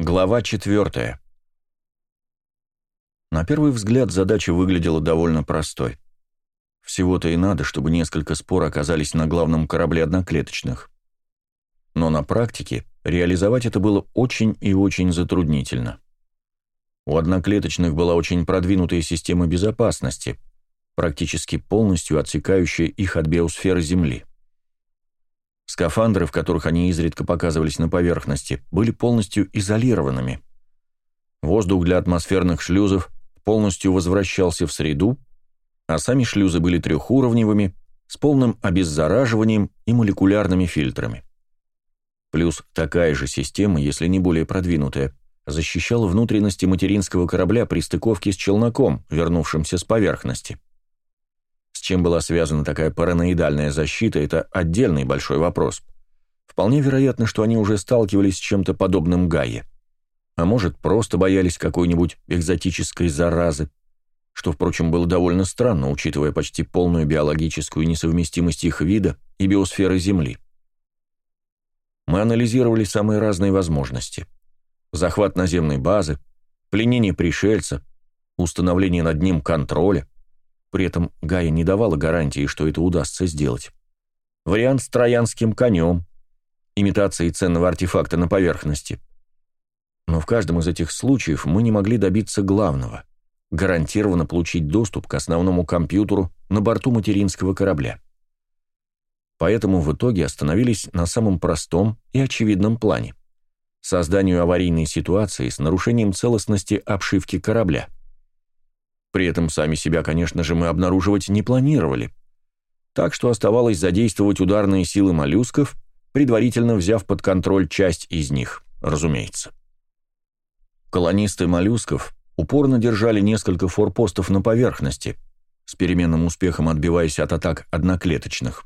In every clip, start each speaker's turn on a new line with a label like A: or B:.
A: Глава 4. На первый взгляд задача выглядела довольно простой. Всего-то и надо, чтобы несколько спор оказались на главном корабле одноклеточных. Но на практике реализовать это было очень и очень затруднительно. У одноклеточных была очень продвинутая система безопасности, практически полностью отсекающая их от биосферы Земли. Скафандры, в которых они изредка показывались на поверхности, были полностью изолированными. Воздух для атмосферных шлюзов полностью возвращался в среду, а сами шлюзы были трехуровневыми, с полным обеззараживанием и молекулярными фильтрами. Плюс такая же система, если не более продвинутая, защищала внутренности материнского корабля при стыковке с челноком, вернувшимся с поверхности. Чем была связана такая параноидальная защита, это отдельный большой вопрос. Вполне вероятно, что они уже сталкивались с чем-то подобным Гае. А может, просто боялись какой-нибудь экзотической заразы, что, впрочем, было довольно странно, учитывая почти полную биологическую несовместимость их вида и биосферы Земли. Мы анализировали самые разные возможности. Захват наземной базы, пленение пришельца, установление над ним контроля, при этом Гая не давала гарантии, что это удастся сделать. Вариант с троянским конем, имитацией ценного артефакта на поверхности. Но в каждом из этих случаев мы не могли добиться главного – гарантированно получить доступ к основному компьютеру на борту материнского корабля. Поэтому в итоге остановились на самом простом и очевидном плане – созданию аварийной ситуации с нарушением целостности обшивки корабля – при этом сами себя, конечно же, мы обнаруживать не планировали. Так что оставалось задействовать ударные силы моллюсков, предварительно взяв под контроль часть из них, разумеется. Колонисты моллюсков упорно держали несколько форпостов на поверхности, с переменным успехом отбиваясь от атак одноклеточных.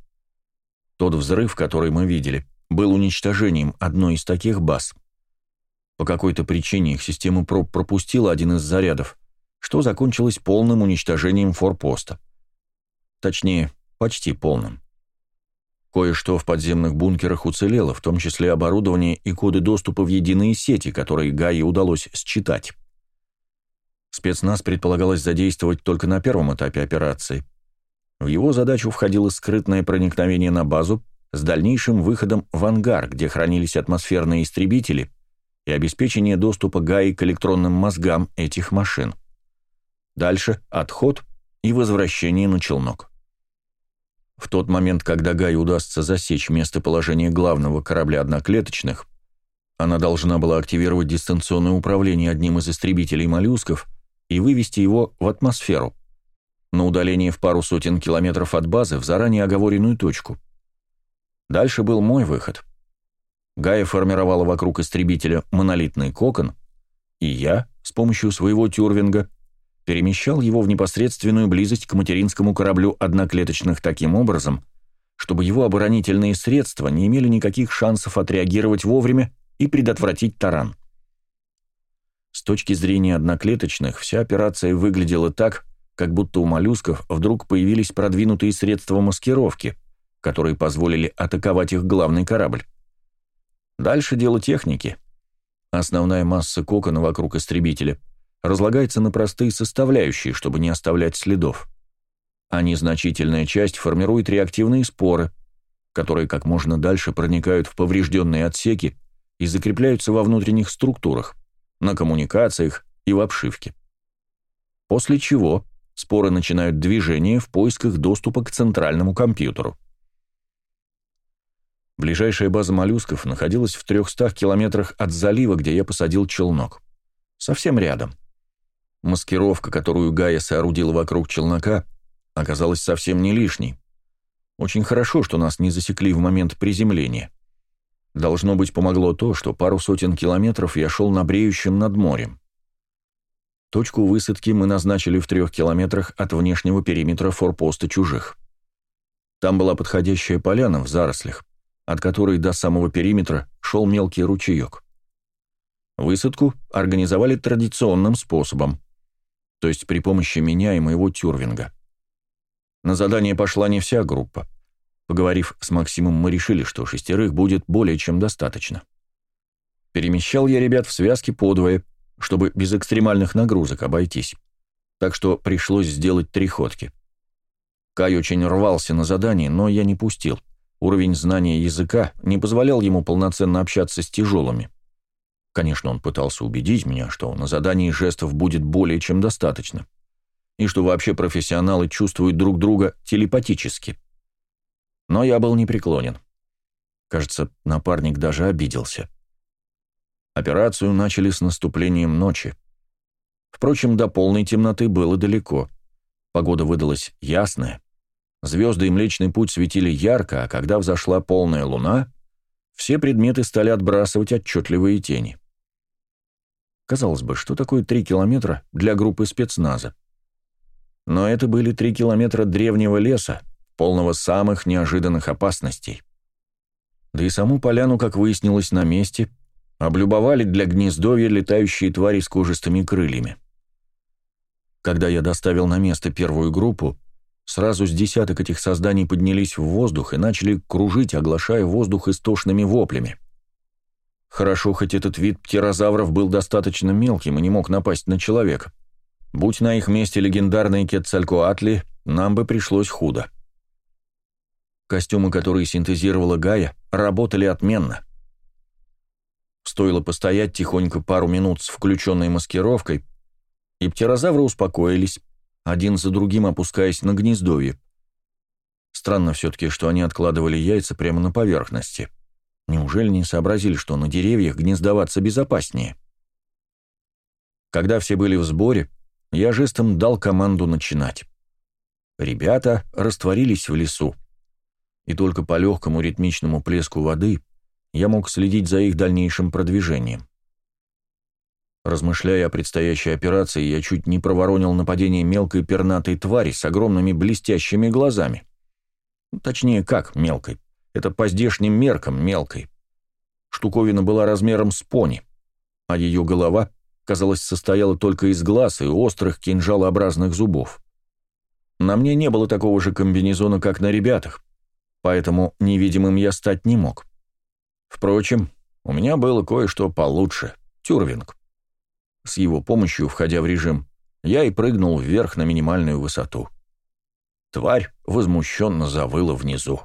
A: Тот взрыв, который мы видели, был уничтожением одной из таких баз. По какой-то причине их система проб пропустила один из зарядов, что закончилось полным уничтожением форпоста. Точнее, почти полным. Кое-что в подземных бункерах уцелело, в том числе оборудование и коды доступа в единые сети, которые Гае удалось считать. Спецназ предполагалось задействовать только на первом этапе операции. В его задачу входило скрытное проникновение на базу с дальнейшим выходом в ангар, где хранились атмосферные истребители, и обеспечение доступа Гаи к электронным мозгам этих машин. Дальше отход и возвращение на челнок. В тот момент, когда Гай удастся засечь местоположение главного корабля одноклеточных, она должна была активировать дистанционное управление одним из истребителей моллюсков и вывести его в атмосферу, на удаление в пару сотен километров от базы в заранее оговоренную точку. Дальше был мой выход. Гая формировала вокруг истребителя монолитный кокон, и я, с помощью своего тюрвинга, перемещал его в непосредственную близость к материнскому кораблю одноклеточных таким образом, чтобы его оборонительные средства не имели никаких шансов отреагировать вовремя и предотвратить таран. С точки зрения одноклеточных, вся операция выглядела так, как будто у моллюсков вдруг появились продвинутые средства маскировки, которые позволили атаковать их главный корабль. Дальше дело техники. Основная масса кокона вокруг истребителя – разлагается на простые составляющие, чтобы не оставлять следов. А незначительная часть формирует реактивные споры, которые как можно дальше проникают в поврежденные отсеки и закрепляются во внутренних структурах, на коммуникациях и в обшивке. После чего споры начинают движение в поисках доступа к центральному компьютеру. Ближайшая база моллюсков находилась в 300 километрах от залива, где я посадил челнок. Совсем рядом. Маскировка, которую Гая соорудила вокруг челнока, оказалась совсем не лишней. Очень хорошо, что нас не засекли в момент приземления. Должно быть, помогло то, что пару сотен километров я шел на бреющем над морем. Точку высадки мы назначили в трех километрах от внешнего периметра форпоста чужих. Там была подходящая поляна в зарослях, от которой до самого периметра шел мелкий ручеек. Высадку организовали традиционным способом то есть при помощи меня и моего тюрвинга. На задание пошла не вся группа. Поговорив с Максимом, мы решили, что шестерых будет более чем достаточно. Перемещал я ребят в связке подвое, чтобы без экстремальных нагрузок обойтись. Так что пришлось сделать три ходки. Кай очень рвался на задание, но я не пустил. Уровень знания языка не позволял ему полноценно общаться с тяжелыми. Конечно, он пытался убедить меня, что на задании жестов будет более чем достаточно, и что вообще профессионалы чувствуют друг друга телепатически. Но я был непреклонен. Кажется, напарник даже обиделся. Операцию начали с наступлением ночи. Впрочем, до полной темноты было далеко. Погода выдалась ясная. Звезды и Млечный Путь светили ярко, а когда взошла полная луна, все предметы стали отбрасывать отчетливые тени. Казалось бы, что такое три километра для группы спецназа? Но это были три километра древнего леса, полного самых неожиданных опасностей. Да и саму поляну, как выяснилось на месте, облюбовали для гнездовья летающие твари с кожистыми крыльями. Когда я доставил на место первую группу, сразу с десяток этих созданий поднялись в воздух и начали кружить, оглашая воздух истошными воплями. Хорошо, хоть этот вид птерозавров был достаточно мелким и не мог напасть на человека. Будь на их месте легендарные Кетцалькоатли, нам бы пришлось худо. Костюмы, которые синтезировала Гая, работали отменно. Стоило постоять тихонько пару минут с включенной маскировкой, и птерозавры успокоились, один за другим опускаясь на гнездовье. Странно все-таки, что они откладывали яйца прямо на поверхности. Неужели не сообразили, что на деревьях гнездоваться безопаснее? Когда все были в сборе, я жестом дал команду начинать. Ребята растворились в лесу и только по легкому ритмичному плеску воды я мог следить за их дальнейшим продвижением. Размышляя о предстоящей операции, я чуть не проворонил нападение мелкой пернатой твари с огромными блестящими глазами. Точнее, как мелкой? Это по здешним меркам мелкой. Штуковина была размером с пони, а ее голова, казалось, состояла только из глаз и острых кинжалообразных зубов. На мне не было такого же комбинезона, как на ребятах, поэтому невидимым я стать не мог. Впрочем, у меня было кое-что получше — тюрвинг. С его помощью, входя в режим, я и прыгнул вверх на минимальную высоту. Тварь возмущенно завыла внизу.